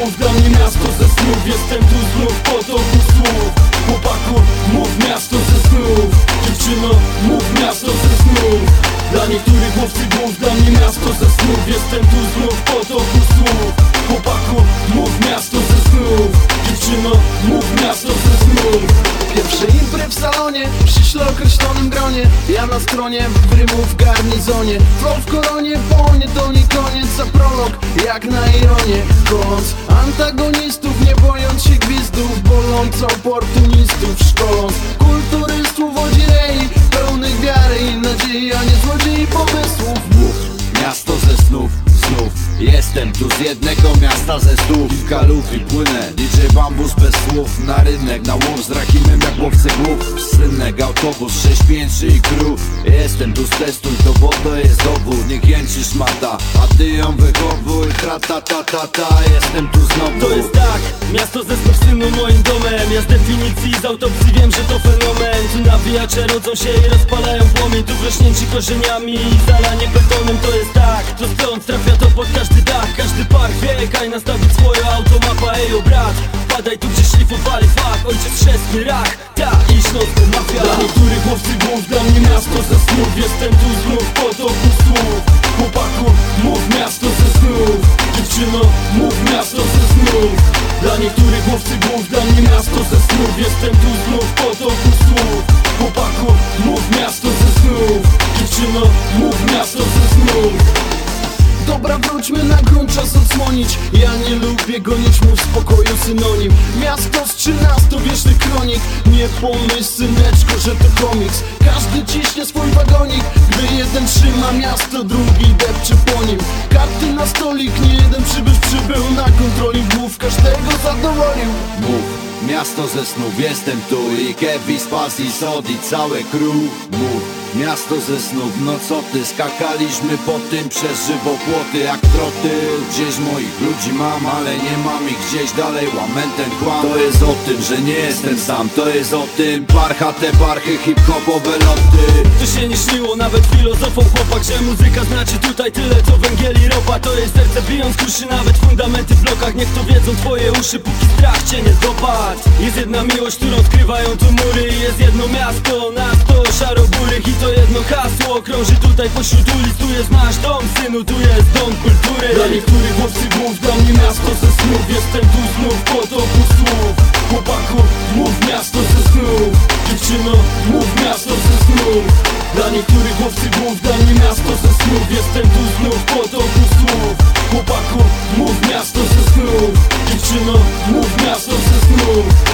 głów Dla mnie miasto ze snów. Jestem tu znów po toku słów. Chłopaku, mów miasto ze snów. Dziewczyno, mów miasto ze snów. Dla niektórych łowcy głów Dla mnie miasto ze snów. Jestem tu znów po toku słów. Chłopaku, mów miasto ze snów. Dziewczyno, mów miasto ze snów. Pierwsze impry w salonie, ściśle określonym gronie. Ja na stronie, w rymu w garnizonie. Flow w koronie, płonie jak na ironię Goląc antagonistów, nie bojąc się gwizdów Boląc oportunistów, szkoląc Kulturystów, odziei Pełnych wiary i nadziei, a nie złodziei pomysłów Jestem tu z jednego miasta ze stu Kilka luf i płynę, DJ bambus bez słów Na rynek, na łów z Rahimem jak łowcy głów. Synek, autobus, sześć piętrzy i crew Jestem tu z testuj to, bo to jest dowód. Niech jęczy szmata, a ty ją wychowuj. Tra ta ta ta ta, jestem tu znowu Nawijacze rodzą się i rozpalają płomień Tu wrośnięci korzeniami. I zalanie betonem To jest tak, to stąd trafia to pod każdy dach. Każdy park wie, kaj nastawić swoje auto Mapa, ejo brat, wpadaj tu gdzie szlifowali fach. Ojciec chrzestny rak, ta i śląsko mafia. Dla niektórych łowcy głów, dla mnie miasto ze snów. Jestem tu znów po toku słów. Chłopaku, mów miasto ze snów. Dziewczyno, mów miasto ze snów. Dla niektórych łowcy głów, dla mnie miasto ze snów Jestem tu znów po toku słów Chłopaku, mów miasto ze snów Dziewczyno, mów miasto ze snów Dobra, wróćmy na grunt, czas odsłonić. Ja nie lubię gonić mu w spokoju synonim. Miasto z trzynastowiecznych kronik. Nie pomyśl syneczko, że to komiks. Każdy ciśnie swój wagonik. Gdy jeden trzyma miasto, drugi depcze po nim. Karty na stolik, nie jeden przybysz przybył Na kontroli. Głów, każdego zadowolił. Mów, miasto ze snów, jestem tu I Kevin, Spaz i Sod i całe crew miasto ze snów, no co ty Skakaliśmy po tym przez żywopłoty jak troty. Gdzieś moich ludzi mam, ale nie mam ich gdzieś dalej. Łamę ten kłam. To jest o tym, że nie jestem sam. To jest o tym, parcha te parchy, hip-hopowe loty. To się nie śniło nawet filozofom chłopak Że muzyka znaczy tutaj tyle co węgiel i ropa? To jest serce bijąc kruszy nawet fundamenty w blokach. Niech to wiedzą twoje uszy póki strach cię nie dopadł Jest jedna miłość, którą skrywają tu mury. Jest jedno miasto, nas to szaroburych I to jedno hasło krąży tutaj pośród ulic. Tu jest nasz dom, synu, tu jest dom kultury. Dla niektórych łowcy głów, dla mnie miasto ze snów. Jestem tu znów po toku słów. Chłopaku, mów miasto ze snów. Dziewczyno, mów miasto ze snów. Dla niektórych łowcy głów, dla mnie miasto ze snów. Jestem tu znów po toku słów. Chłopaku, mów miasto ze snów. Dziewczyno, mów miasto ze snów